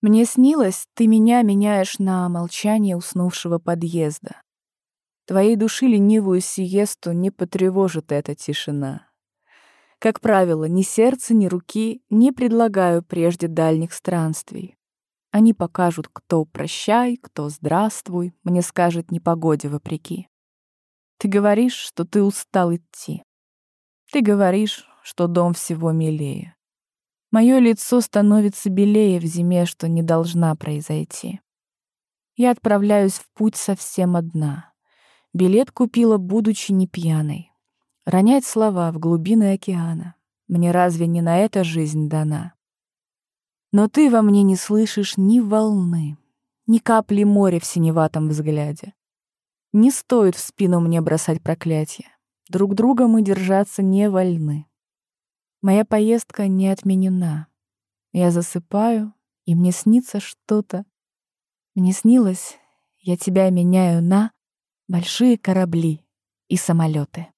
Мне снилось, ты меня меняешь на молчание уснувшего подъезда. Твоей души ленивую сиесту не потревожит эта тишина. Как правило, ни сердца, ни руки не предлагаю прежде дальних странствий. Они покажут, кто прощай, кто здравствуй, мне скажет непогоде вопреки. Ты говоришь, что ты устал идти. Ты говоришь, что дом всего милее. Мое лицо становится белее в зиме, что не должна произойти. Я отправляюсь в путь совсем одна. Билет купила, будучи не пьяной. Ронять слова в глубины океана. Мне разве не на это жизнь дана? Но ты во мне не слышишь ни волны, ни капли моря в синеватом взгляде. Не стоит в спину мне бросать проклятие. Друг друга мы держаться не вольны. Моя поездка не отменена. Я засыпаю, и мне снится что-то. Мне снилось, я тебя меняю на большие корабли и самолеты.